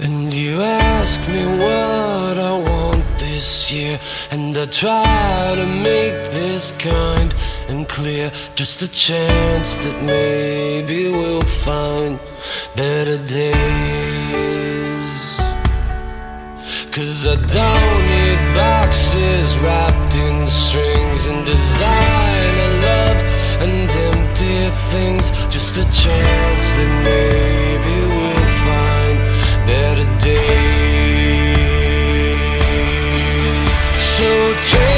And you ask me what I want this year, and I try to make this kind and clear. Just a chance that maybe we'll find better days. Cause I don't need boxes wrapped in strings and designer love and empty things. Just a chance that maybe take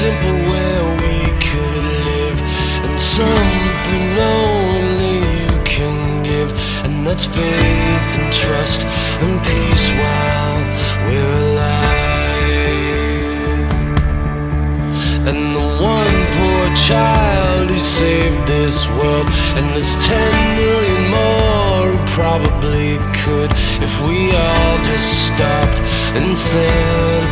simple where we could live, and something only you can give, and that's faith and trust and peace while we're alive. And the one poor child who saved this world, and there's ten million more who probably could if we all just stopped and said